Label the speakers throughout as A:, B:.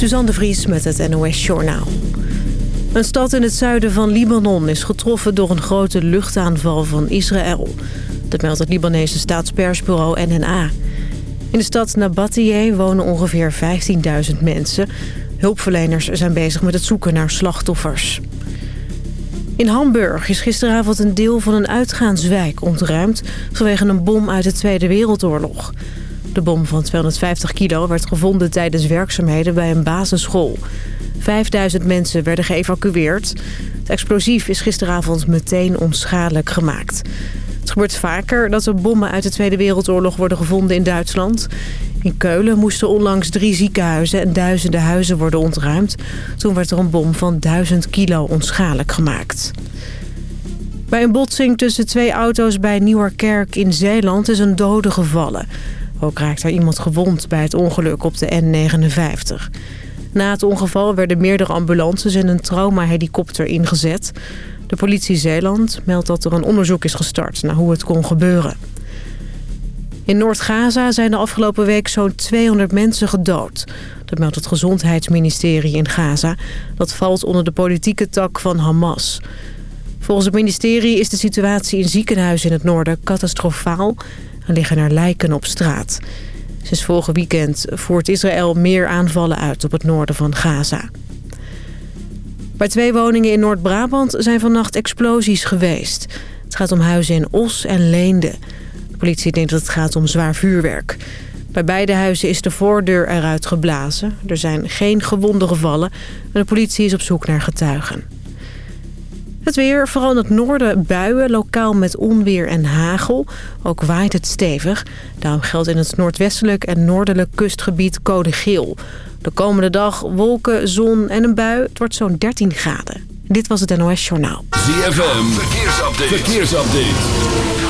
A: Suzanne Vries met het NOS Journaal. Een stad in het zuiden van Libanon is getroffen door een grote luchtaanval van Israël. Dat meldt het Libanese staatspersbureau NNA. In de stad Nabatieh wonen ongeveer 15.000 mensen. Hulpverleners zijn bezig met het zoeken naar slachtoffers. In Hamburg is gisteravond een deel van een uitgaanswijk ontruimd... vanwege een bom uit de Tweede Wereldoorlog. De bom van 250 kilo werd gevonden tijdens werkzaamheden bij een basisschool. 5000 mensen werden geëvacueerd. Het explosief is gisteravond meteen onschadelijk gemaakt. Het gebeurt vaker dat er bommen uit de Tweede Wereldoorlog worden gevonden in Duitsland. In Keulen moesten onlangs drie ziekenhuizen en duizenden huizen worden ontruimd. Toen werd er een bom van 1000 kilo onschadelijk gemaakt. Bij een botsing tussen twee auto's bij Nieuwerkerk in Zeeland is een dode gevallen. Ook raakt er iemand gewond bij het ongeluk op de N59. Na het ongeval werden meerdere ambulances en een traumahelikopter ingezet. De politie Zeeland meldt dat er een onderzoek is gestart naar hoe het kon gebeuren. In Noord-Gaza zijn de afgelopen week zo'n 200 mensen gedood. Dat meldt het gezondheidsministerie in Gaza. Dat valt onder de politieke tak van Hamas. Volgens het ministerie is de situatie in ziekenhuizen in het noorden catastrofaal... en liggen er lijken op straat. Sinds vorige weekend voert Israël meer aanvallen uit op het noorden van Gaza. Bij twee woningen in Noord-Brabant zijn vannacht explosies geweest. Het gaat om huizen in Os en Leende. De politie denkt dat het gaat om zwaar vuurwerk. Bij beide huizen is de voordeur eruit geblazen. Er zijn geen gewonden gevallen en de politie is op zoek naar getuigen. Het weer, vooral in het noorden buien, lokaal met onweer en hagel. Ook waait het stevig. Daarom geldt in het noordwestelijk en noordelijk kustgebied code geel. De komende dag wolken, zon en een bui. Het wordt zo'n 13 graden. Dit was het NOS Journaal.
B: ZFM, verkeersupdate. verkeersupdate.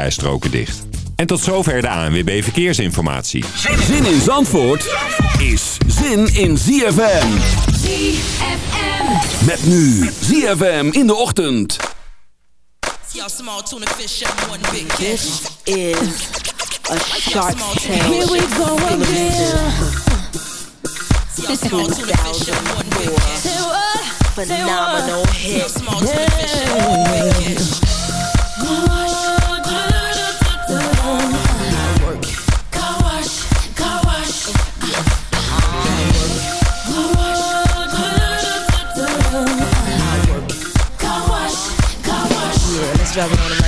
C: rijstroken dicht. En tot zover de ANWB Verkeersinformatie.
B: Zin in Zandvoort is zin in ZFM.
D: ZFM.
B: Met nu ZFM in de ochtend.
E: This
F: is a shark tale.
D: Here we go again.
F: Phenomenal hit.
E: driving on the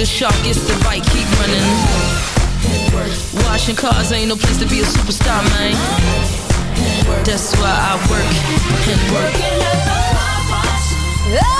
E: the shark gets the bike. keep running. Washing cars ain't no place to be a superstar, man. That's why I work and work.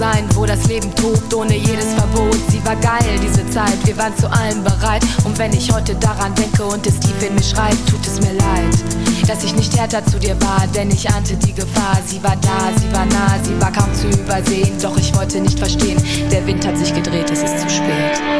G: Sein, wo das Leben tobt, ohne jedes Verbot. Sie war geil, diese Zeit, wir waren zu allem bereit. Und wenn ich heute daran denke und es tief in mir schreit, tut es mir leid, dass ich nicht härter zu dir war, denn ich ahnte die Gefahr. Sie war da, sie war nah, sie war kaum zu übersehen, doch ich wollte nicht verstehen. Der Wind hat sich gedreht, es ist zu spät.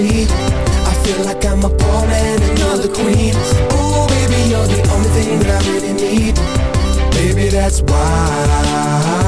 H: see. I feel like I'm a poor man and you're the queen. Oh, baby, you're the only thing that I really need. Baby, that's why.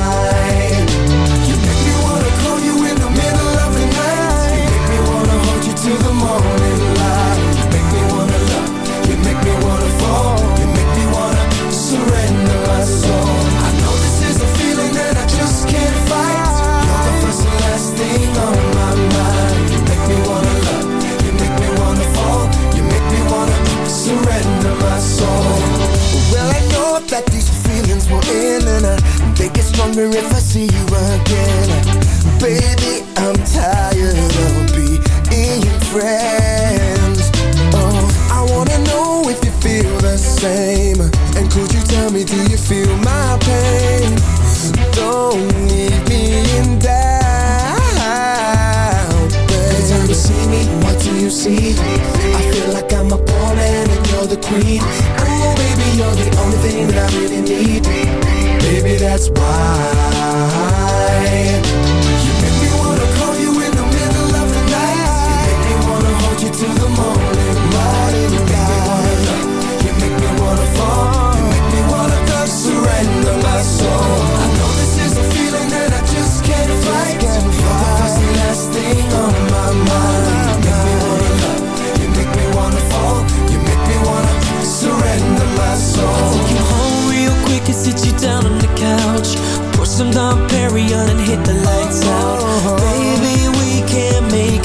H: wonder if I see you again Baby, I'm tired of being your friend Oh, I wanna know if you feel the same And could you tell me, do you feel my pain? Don't leave me in doubt,
I: babe. Every time you see me, what do you see? I feel like the queen. Ooh, baby, you're the only thing that I really need. Baby, that's why you make me wanna call you in the middle of the night. You make me wanna hold you
H: till the morning. could sit you down on the couch, pour some Dom Perignon and hit the lights out. Oh. Baby, we can make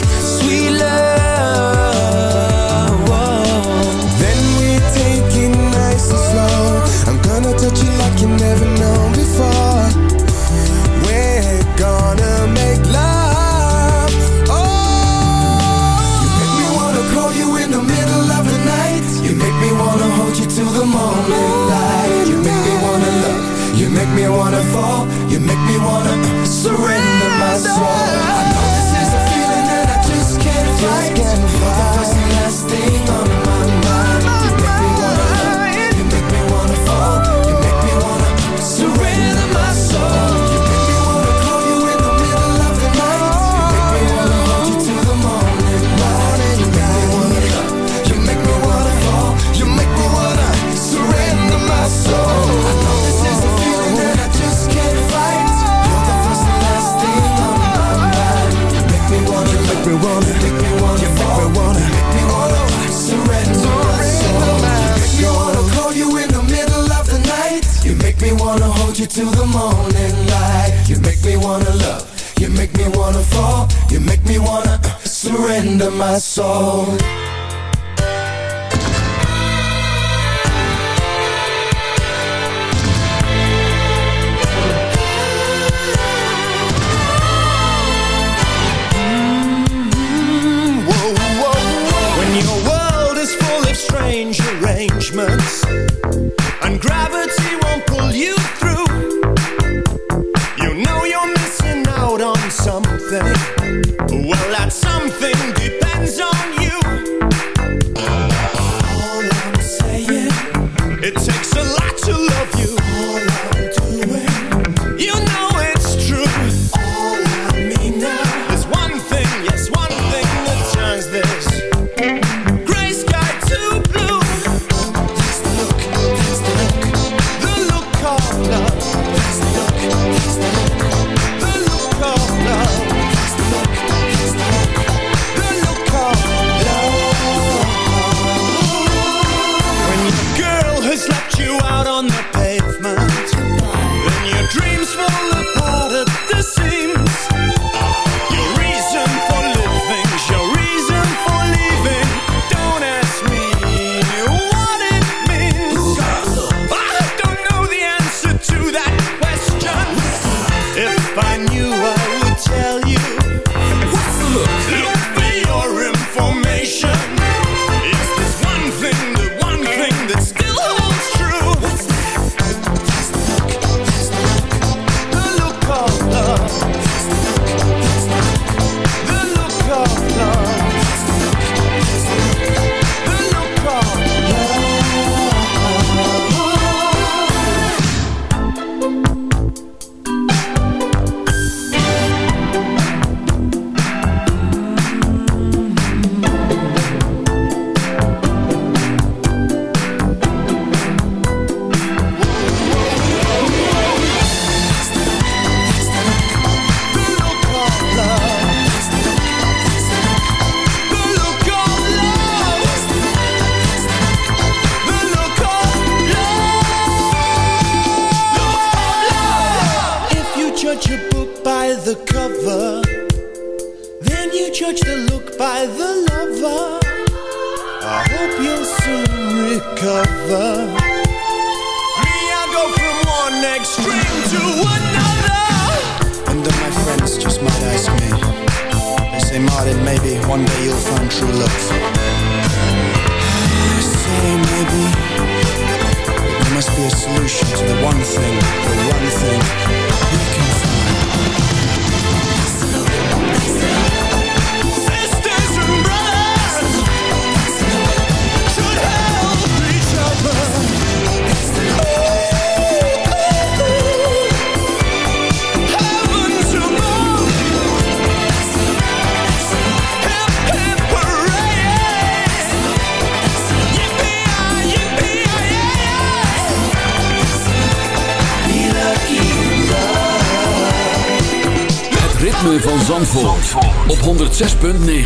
I: wanna, make me wanna, you make me wanna, make me wanna surrender. surrender my soul. You make me wanna call you in the middle of the night. You make me wanna hold you till the morning light. You make me wanna love. You make me wanna fall. You make me wanna uh, surrender my soul.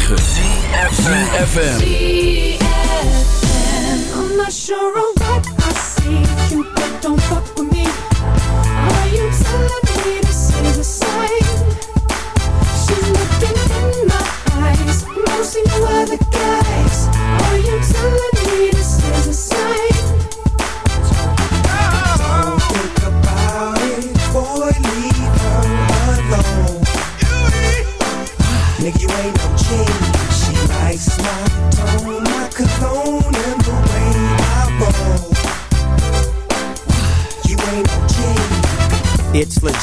B: CFFM
J: I'm not sure of what I see. Cupid, don't fuck with me. Are you telling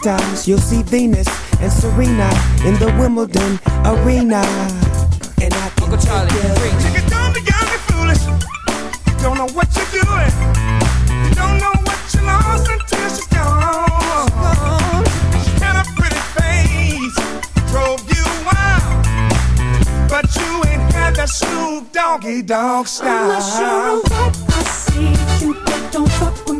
K: with Chiquitas. You'll see Venus and Serena in the Wimbledon arena.
I: And I can take you.
L: Chicken, don't be young and foolish. You don't know what you're doing. You don't know what you lost until she's gone. She had a pretty face, drove you wild, but you ain't had that Snoop Doggy Dog style.
J: I'm not sure what I see. Cupid, don't fuck with me.